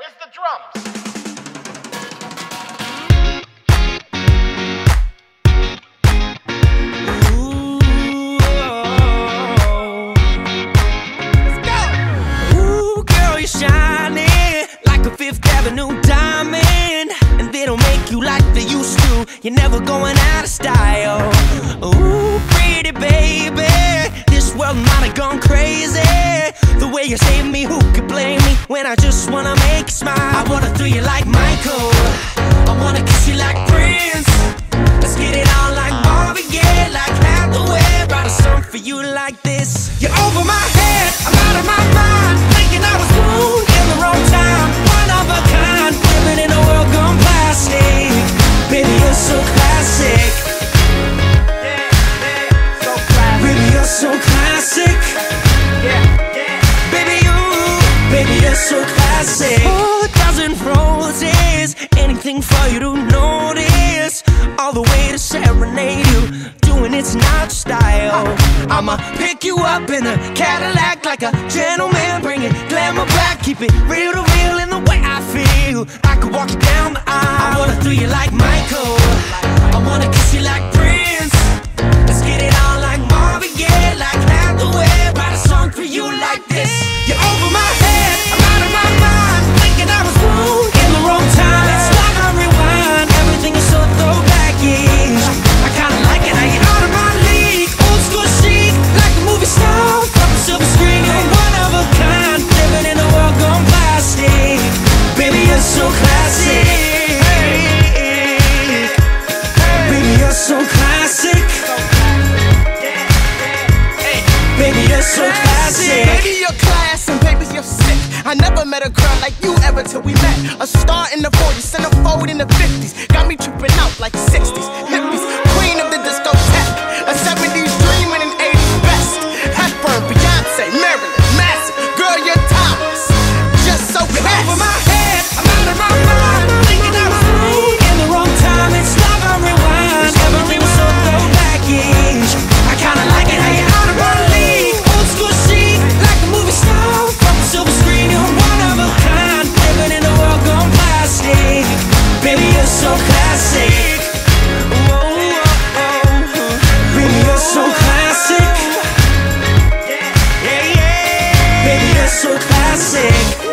Where's the drums? Oh. Ooh, girl, you're shining like a Fifth Avenue diamond. And they don't make you like they used to. You're never going out of style. Way you save me, who could blame me? When I just wanna make you smile. I wanna throw you like Michael. I wanna kiss you like Prince. Let's get it on like Marvin Gaye, like Hathaway. Write a song for you like this. You're over my head, classic. Oh, a dozen roses, anything for you to notice. All the way to serenade you, doing it's not style. I'ma pick you up in a Cadillac like a gentleman, bring it glamour back, keep it reel to reel in the way I feel. I could walk you down the aisle. I wanna throw you like Michael. I wanna kiss you like Prince. Let's get it on like Marvin Gaye, like Hathaway. Write a song for you like this. So classic. Baby, you're class and baby, you're sick. I never met a girl like you ever till we met. A star in the 40s, centerfold in the 50s. Got me tripping out like 60s. Baby, you're so classic. Yeah, yeah, yeah. Baby, you're so classic.